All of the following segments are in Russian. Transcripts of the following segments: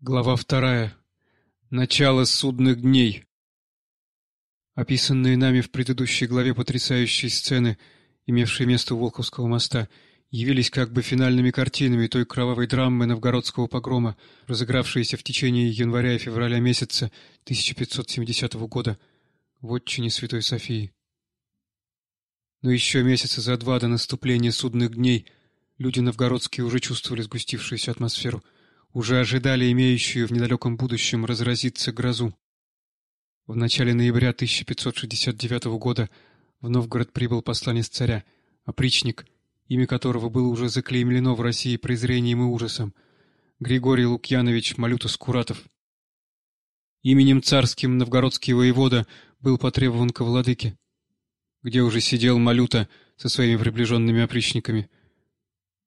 Глава вторая. Начало судных дней. Описанные нами в предыдущей главе потрясающие сцены, имевшие место у Волковского моста, явились как бы финальными картинами той кровавой драмы новгородского погрома, разыгравшейся в течение января и февраля месяца 1570 года в отчине Святой Софии. Но еще месяца за два до наступления судных дней люди новгородские уже чувствовали сгустившуюся атмосферу, уже ожидали имеющую в недалеком будущем разразиться грозу. В начале ноября 1569 года в Новгород прибыл посланец царя, опричник, имя которого было уже заклеймлено в России презрением и ужасом, Григорий Лукьянович Малютос-Куратов. Именем царским новгородский воевода был потребован к владыке где уже сидел Малюта со своими приближенными опричниками.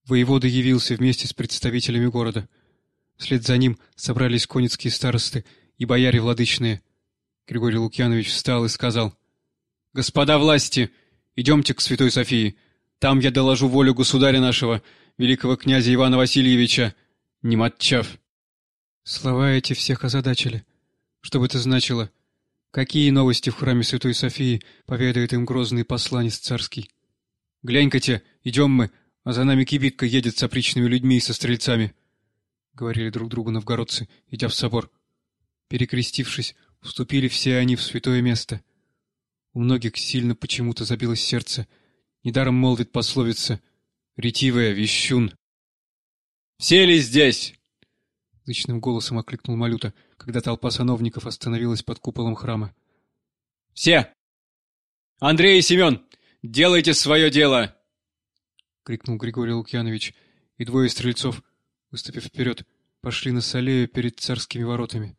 Воевода явился вместе с представителями города. Вслед за ним собрались конецкие старосты и бояре владычные. Григорий Лукьянович встал и сказал, «Господа власти, идемте к Святой Софии. Там я доложу волю государя нашего, великого князя Ивана Васильевича, Нематчав». Слова эти всех озадачили. Что бы это значило — Какие новости в храме Святой Софии поведает им грозный посланец царский? «Глянь-ка идем мы, а за нами кибитка едет с опричными людьми и со стрельцами», — говорили друг другу новгородцы, идя в собор. Перекрестившись, вступили все они в святое место. У многих сильно почему-то забилось сердце. Недаром молвит пословица «Ретивая, вещун». «Все ли здесь?» — зычным голосом окликнул Малюта — когда толпа сановников остановилась под куполом храма. «Все! Андрей и Семен, делайте свое дело!» — крикнул Григорий Лукьянович, и двое стрельцов, выступив вперед, пошли на солею перед царскими воротами.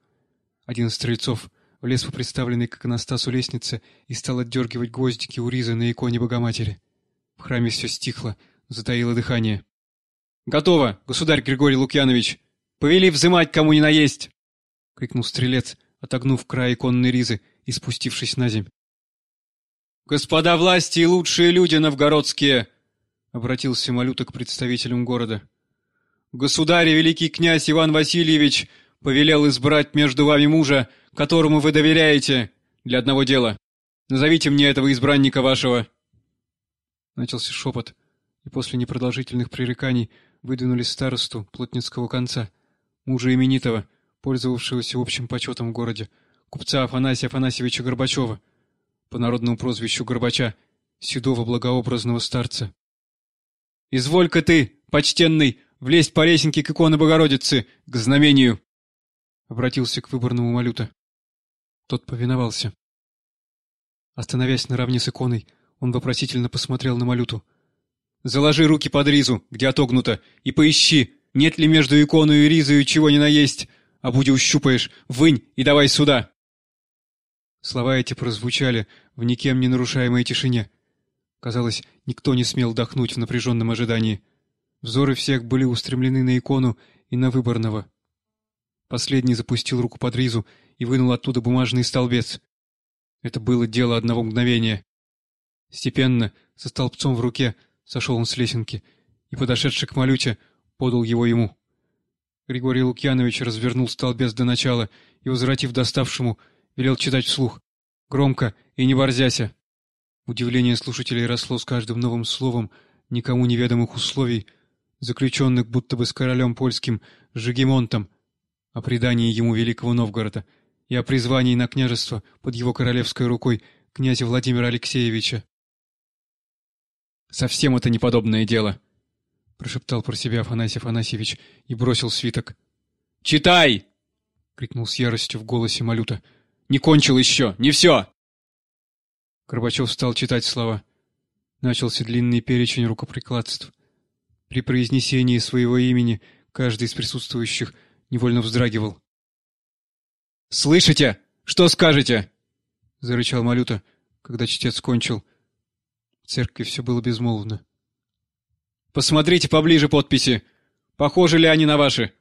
Один из стрельцов влез по представленной к иконостасу лестнице и стал отдергивать гвоздики у ризы на иконе Богоматери. В храме все стихло, затаило дыхание. «Готово, государь Григорий Лукьянович! Повели взымать, кому не наесть!» — крикнул стрелец, отогнув край иконной ризы и спустившись на земь. «Господа власти и лучшие люди новгородские!» — обратился Малюта к представителям города. «Государь и великий князь Иван Васильевич повелел избрать между вами мужа, которому вы доверяете, для одного дела. Назовите мне этого избранника вашего!» Начался шепот, и после непродолжительных пререканий выдвинули старосту плотницкого конца, мужа именитого, пользовавшегося общим почетом в городе, купца Афанасия Афанасьевича Горбачева, по народному прозвищу Горбача, седого благообразного старца. «Изволь-ка ты, почтенный, влезть по лесенке к иконе Богородицы, к знамению!» Обратился к выборному Малюта. Тот повиновался. Остановясь наравне с иконой, он вопросительно посмотрел на Малюту. «Заложи руки под ризу, где отогнуто, и поищи, нет ли между иконой и ризою чего ни наесть, а буди ущупаешь, вынь и давай сюда!» Слова эти прозвучали в никем не нарушаемой тишине. Казалось, никто не смел дохнуть в напряженном ожидании. Взоры всех были устремлены на икону и на выборного. Последний запустил руку под ризу и вынул оттуда бумажный столбец. Это было дело одного мгновения. Степенно, со столбцом в руке, сошел он с лесенки и, подошедший к Малюте, подал его ему. Григорий Лукьянович развернул столбец до начала и, возвратив доставшему, велел читать вслух. Громко и не борзяся. Удивление слушателей росло с каждым новым словом никому неведомых условий, заключенных будто бы с королем польским Жигемонтом, о предании ему Великого Новгорода и о призвании на княжество под его королевской рукой князя Владимира Алексеевича. «Совсем это неподобное дело», прошептал про себя Афанасий Афанасьевич и бросил свиток. «Читай!» — крикнул с яростью в голосе Малюта. «Не кончил еще! Не все!» Горбачев стал читать слова. Начался длинный перечень рукоприкладств. При произнесении своего имени каждый из присутствующих невольно вздрагивал. «Слышите? Что скажете?» — зарычал Малюта, когда чтец кончил. В церкви все было безмолвно. Посмотрите поближе подписи. Похожи ли они на ваши?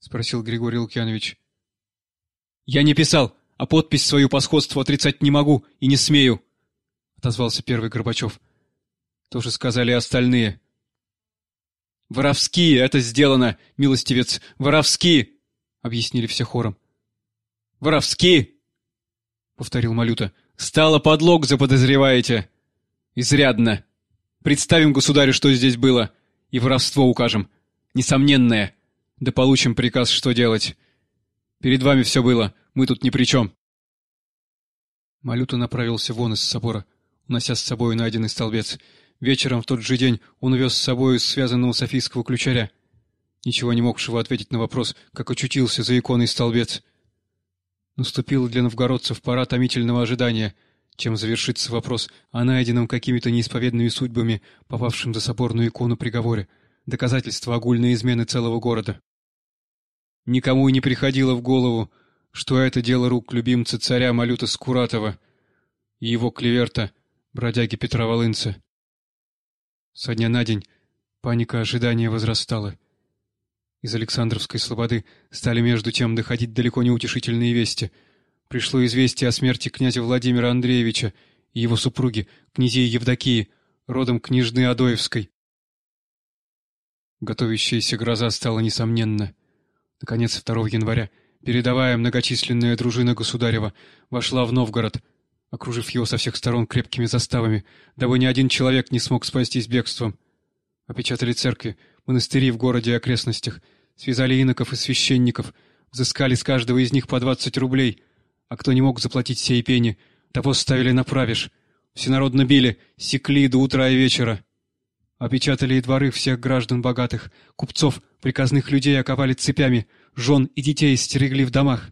Спросил Григорий Лукьянович. Я не писал, а подпись свою по сходству отрицать не могу и не смею. Отозвался первый Горбачев. Тоже сказали остальные. Воровски это сделано, милостивец, воровски! — объяснили все хором. «Воровски!» — повторил Малюта. «Стало подлог, заподозреваете?» «Изрядно. Представим государю, что здесь было, и воровство укажем. Несомненное. Да получим приказ, что делать. Перед вами все было, мы тут ни при чем». Малюта направился вон из собора, унося с собой найденный столбец. Вечером в тот же день он увез с собой связанного софийского ключаря, ничего не могшего ответить на вопрос, как очутился за иконой столбец. Наступила для новгородцев пора томительного ожидания, чем завершится вопрос о найденном какими-то неисповедными судьбами, попавшем за соборную икону приговоре, доказательство огульной измены целого города. Никому и не приходило в голову, что это дело рук любимца царя Малюта Скуратова и его клеверта, бродяги Петра Волынца. Со дня на день паника ожидания возрастала. Из Александровской слободы стали между тем доходить далеко не утешительные вести. Пришло известие о смерти князя Владимира Андреевича и его супруги, князей Евдокии, родом княжны Адоевской. Готовящаяся гроза стала несомненна. Наконец, 2 января передовая многочисленная дружина государева вошла в Новгород, окружив его со всех сторон крепкими заставами, дабы ни один человек не смог спастись бегством. Опечатали церкви, монастыри в городе и окрестностях, связали иноков и священников, взыскали с каждого из них по двадцать рублей, а кто не мог заплатить сей пени, того ставили на правиш. Всенародно били, секли до утра и вечера. Опечатали и дворы всех граждан богатых, купцов, приказных людей оковали цепями, жен и детей стерегли в домах.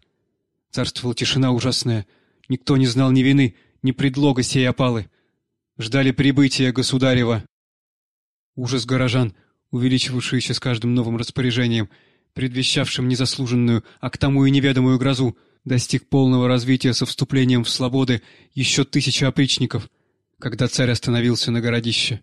Царствовала тишина ужасная. Никто не знал ни вины, ни предлога сей опалы. Ждали прибытия государева. Ужас горожан, увеличивавшийся с каждым новым распоряжением, предвещавшим незаслуженную, а к тому и неведомую грозу, достиг полного развития со вступлением в свободы еще тысячи опричников, когда царь остановился на городище.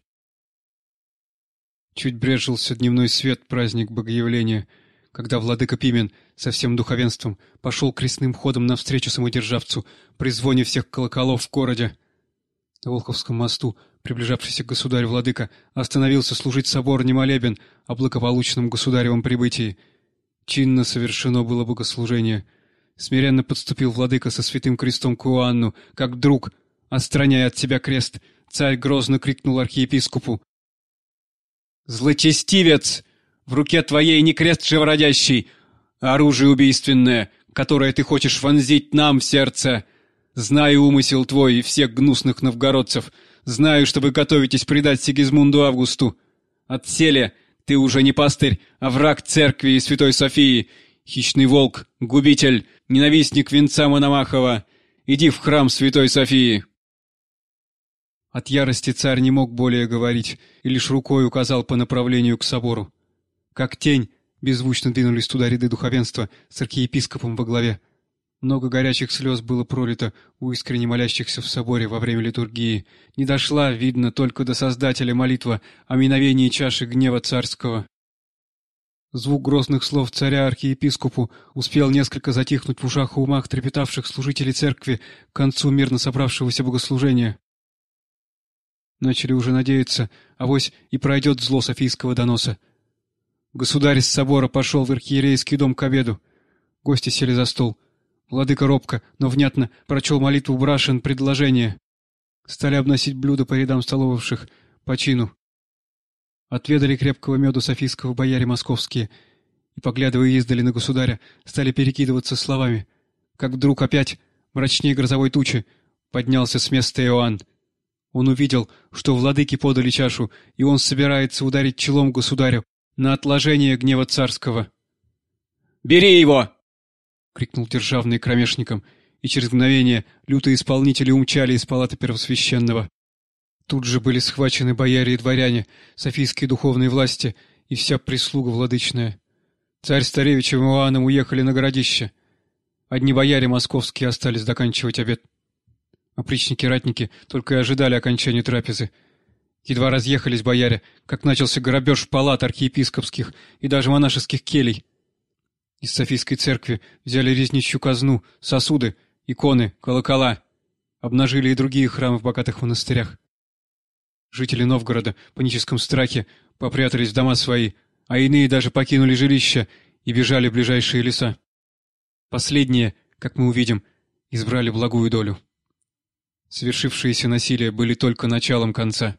Чуть брежился дневной свет праздник Богоявления, когда владыка Пимен со всем духовенством пошел крестным ходом навстречу самодержавцу при звоне всех колоколов в городе. На Волховском мосту, приближавшийся государь-владыка, остановился служить собор немолебен о благополучном государевом прибытии. Чинно совершено было богослужение. Смиренно подступил владыка со святым крестом к Иоанну, как друг, отстраняя от себя крест, царь грозно крикнул архиепископу. «Злочестивец! В руке твоей не крест живородящий, оружие убийственное, которое ты хочешь вонзить нам в сердце. Знаю умысел твой и всех гнусных новгородцев. Знаю, что вы готовитесь предать Сигизмунду Августу. Отселе, ты уже не пастырь, а враг церкви и Святой Софии, хищный волк, губитель, ненавистник венца Мономахова. Иди в храм Святой Софии». От ярости царь не мог более говорить и лишь рукой указал по направлению к собору. Как тень беззвучно двинулись туда ряды духовенства с архиепископом во главе. Много горячих слез было пролито у искренне молящихся в соборе во время литургии. Не дошла, видно, только до Создателя молитва о миновении чаши гнева царского. Звук грозных слов царя архиепископу успел несколько затихнуть в ушах и умах трепетавших служителей церкви к концу мирно собравшегося богослужения. Начали уже надеяться, авось и пройдет зло Софийского доноса. Государь с собора пошел в архиерейский дом к обеду. Гости сели за стол. Владыка робко, но внятно прочел молитву Брашин предложение. Стали обносить блюда по рядам столовавших, по чину. Отведали крепкого меду софийского бояре московские и, поглядывая издали на государя, стали перекидываться словами. Как вдруг опять, мрачнее грозовой тучи, поднялся с места Иоанн. Он увидел, что владыки подали чашу, и он собирается ударить челом государю на отложение гнева царского. «Бери его!» — крикнул державный кромешником, и через мгновение лютые исполнители умчали из палаты первосвященного. Тут же были схвачены бояре и дворяне, софийские духовные власти и вся прислуга владычная. Царь с царевичем Иоанном уехали на городище. Одни бояре московские остались заканчивать обед. Опричники-ратники только и ожидали окончания трапезы. Едва разъехались бояре, как начался грабеж палат архиепископских и даже монашеских келей. Из Софийской церкви взяли резничью казну, сосуды, иконы, колокола. Обнажили и другие храмы в богатых монастырях. Жители Новгорода в паническом страхе попрятались в дома свои, а иные даже покинули жилища и бежали в ближайшие леса. Последние, как мы увидим, избрали благую долю. Совершившиеся насилия были только началом конца.